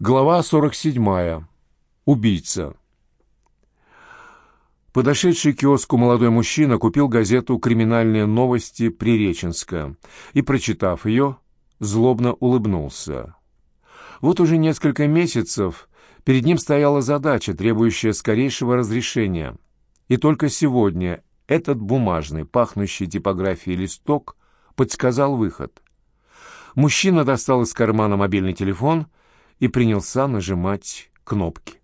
Глава 47. Убийца. Подошедший к киоску молодой мужчина купил газету «Криминальные новости Приреченска» и, прочитав ее, злобно улыбнулся. Вот уже несколько месяцев перед ним стояла задача, требующая скорейшего разрешения. И только сегодня этот бумажный, пахнущий типографией листок подсказал выход. Мужчина достал из кармана мобильный телефон и принялся нажимать кнопки.